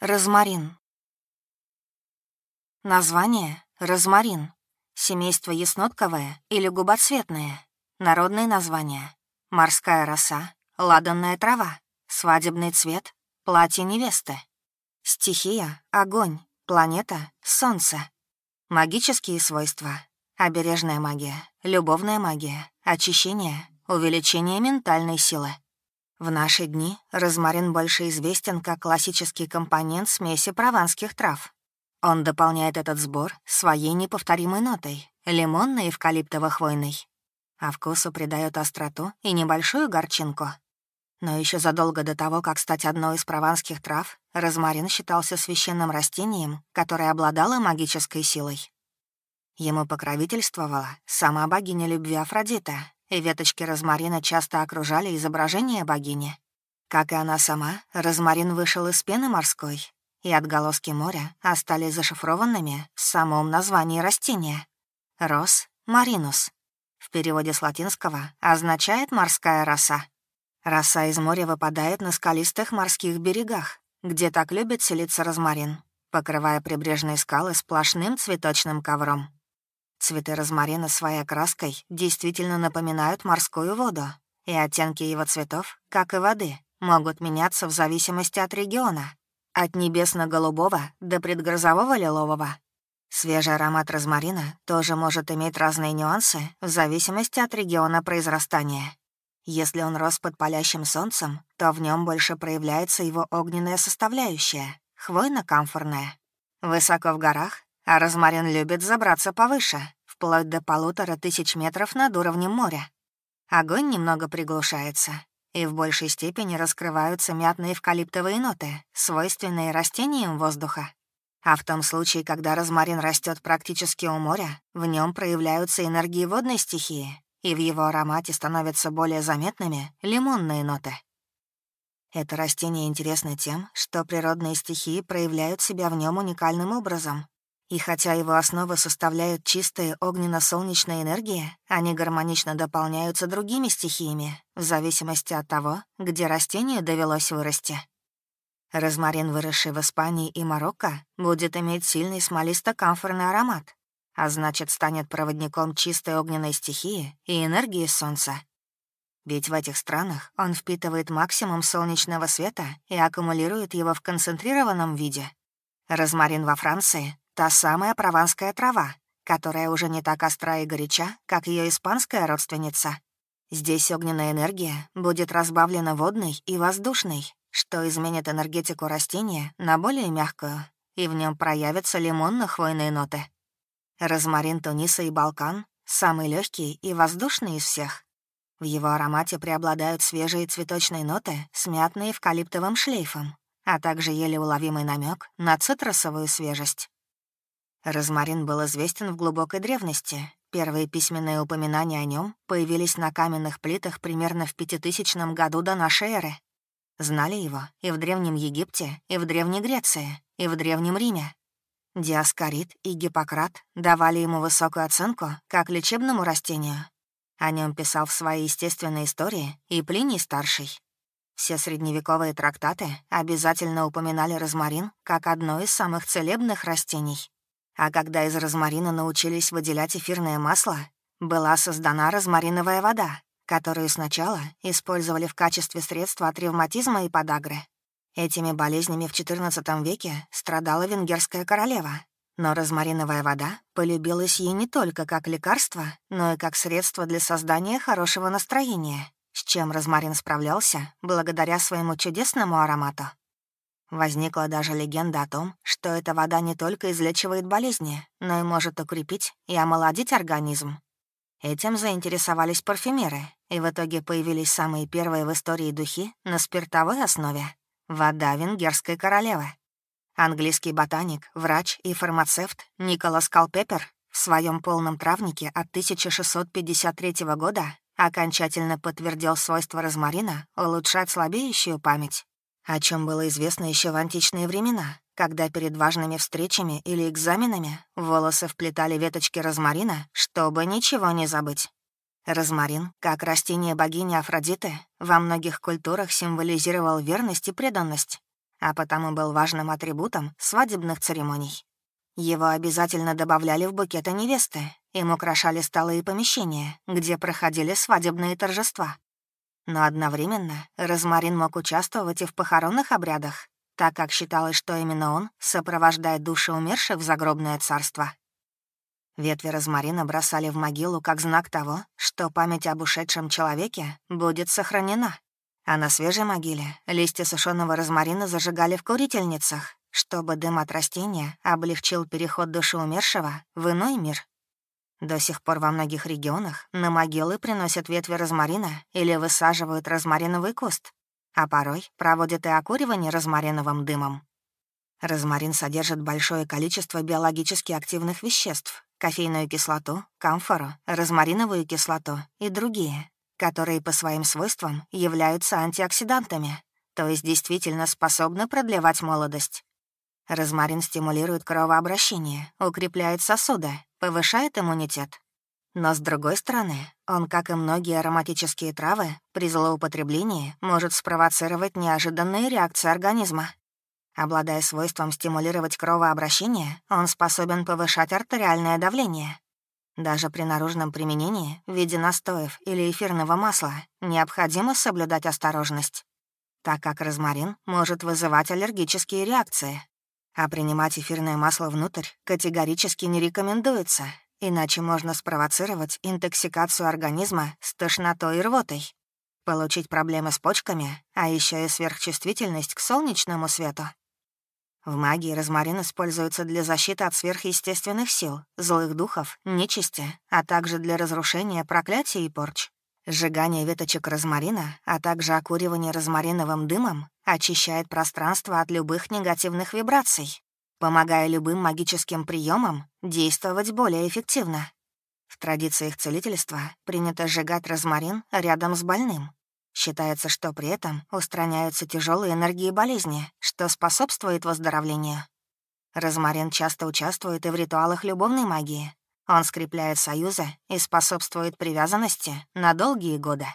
Розмарин. Название — розмарин. Семейство яснотковое или губоцветное. Народные названия — морская роса, ладанная трава, свадебный цвет, платье невесты. Стихия — огонь, планета — солнце. Магические свойства — обережная магия, любовная магия, очищение, увеличение ментальной силы. В наши дни розмарин больше известен как классический компонент смеси прованских трав. Он дополняет этот сбор своей неповторимой нотой — лимонной и эвкалиптово-хвойной. А вкусу придает остроту и небольшую горчинку. Но еще задолго до того, как стать одной из прованских трав, розмарин считался священным растением, которое обладало магической силой. Ему покровительствовала сама богиня любви Афродита, и веточки розмарина часто окружали изображение богини. Как и она сама, розмарин вышел из пены морской, и отголоски моря остались зашифрованными в самом названии растения — рос маринус. В переводе с латинского означает «морская роса». Роса из моря выпадает на скалистых морских берегах, где так любит селиться розмарин, покрывая прибрежные скалы сплошным цветочным ковром. Цветы розмарина своей окраской действительно напоминают морскую воду, и оттенки его цветов, как и воды, могут меняться в зависимости от региона, от небесно-голубого до предгрозового лилового. Свежий аромат розмарина тоже может иметь разные нюансы в зависимости от региона произрастания. Если он рос под палящим солнцем, то в нем больше проявляется его огненная составляющая, хвойно-камфорная. Высоко в горах а розмарин любит забраться повыше, вплоть до полутора тысяч метров над уровнем моря. Огонь немного приглушается, и в большей степени раскрываются мятные эвкалиптовые ноты, свойственные растениям воздуха. А в том случае, когда розмарин растет практически у моря, в нем проявляются энергии водной стихии, и в его аромате становятся более заметными лимонные ноты. Это растение интересно тем, что природные стихии проявляют себя в нем уникальным образом, и хотя его основы составляют чистая огненно-солнечная энергия, они гармонично дополняются другими стихиями, в зависимости от того, где растению довелось вырасти. Розмарин, выросший в Испании и Марокко, будет иметь сильный смолисто-камфорный аромат, а значит, станет проводником чистой огненной стихии и энергии солнца. Ведь в этих странах он впитывает максимум солнечного света и аккумулирует его в концентрированном виде. Розмарин во Франции Та самая прованская трава, которая уже не так остра и горяча, как ее испанская родственница. Здесь огненная энергия будет разбавлена водной и воздушной, что изменит энергетику растения на более мягкую, и в нем проявятся лимонно-хвойные ноты. Розмарин Туниса и Балкан — самый легкий и воздушный из всех. В его аромате преобладают свежие цветочные ноты с мятной эвкалиптовым шлейфом, а также еле уловимый намек на цитрусовую свежесть. Розмарин был известен в глубокой древности. Первые письменные упоминания о нем появились на каменных плитах примерно в 5000 году до нашей эры. Знали его и в Древнем Египте, и в Древней Греции, и в Древнем Риме. Диаскорид и Гиппократ давали ему высокую оценку как лечебному растению. О нем писал в своей естественной истории и Плиний Старший. Все средневековые трактаты обязательно упоминали розмарин как одно из самых целебных растений. А когда из розмарина научились выделять эфирное масло, была создана розмариновая вода, которую сначала использовали в качестве средства от ревматизма и подагры. Этими болезнями в XIV веке страдала венгерская королева, но розмариновая вода полюбилась ей не только как лекарство, но и как средство для создания хорошего настроения, с чем розмарин справлялся благодаря своему чудесному аромату. Возникла даже легенда о том, что эта вода не только излечивает болезни, но и может укрепить и омолодить организм. Этим заинтересовались парфюмеры, и в итоге появились самые первые в истории духи на спиртовой основе — вода венгерской королевы. Английский ботаник, врач и фармацевт Николас Калпеппер в своем полном травнике от 1653 года окончательно подтвердил свойство розмарина улучшать слабеющую память о чем было известно еще в античные времена, когда перед важными встречами или экзаменами волосы вплетали веточки розмарина, чтобы ничего не забыть. Розмарин, как растение богини Афродиты, во многих культурах символизировал верность и преданность. а потому был важным атрибутом свадебных церемоний. Его обязательно добавляли в букеты невесты, им украшали столы и помещения, где проходили свадебные торжества. Но одновременно Розмарин мог участвовать и в похоронных обрядах, так как считалось, что именно он сопровождает души умерших в загробное царство. Ветви розмарина бросали в могилу как знак того, что память об ушедшем человеке будет сохранена. А на свежей могиле листья сушеного розмарина зажигали в курительницах, чтобы дым от растения облегчил переход души умершего в иной мир. До сих пор во многих регионах на могилы приносят ветви розмарина или высаживают розмариновый куст, а порой проводят и окуривание розмариновым дымом. Розмарин содержит большое количество биологически активных веществ, кофейную кислоту, камфору, розмариновую кислоту и другие, которые по своим свойствам являются антиоксидантами, то есть действительно способны продлевать молодость. Розмарин стимулирует кровообращение, укрепляет сосуды, повышает иммунитет. Но с другой стороны, он, как и многие ароматические травы, при злоупотреблении может спровоцировать неожиданные реакции организма. Обладая свойством стимулировать кровообращение, он способен повышать артериальное давление. Даже при наружном применении в виде настоев или эфирного масла необходимо соблюдать осторожность, так как розмарин может вызывать аллергические реакции, а принимать эфирное масло внутрь категорически не рекомендуется, иначе можно спровоцировать интоксикацию организма с тошнотой и рвотой, получить проблемы с почками, а еще и сверхчувствительность к солнечному свету. В магии розмарин используется для защиты от сверхъестественных сил, злых духов, нечисти, а также для разрушения проклятий и порч. Сжигание веточек розмарина, а также окуривание розмариновым дымом очищает пространство от любых негативных вибраций, помогая любым магическим приемам действовать более эффективно. В традициях целительства принято сжигать розмарин рядом с больным. Считается, что при этом устраняются тяжелые энергии болезни, что способствует выздоровлению. Розмарин часто участвует и в ритуалах любовной магии, он скрепляет союзы и способствует привязанности на долгие годы.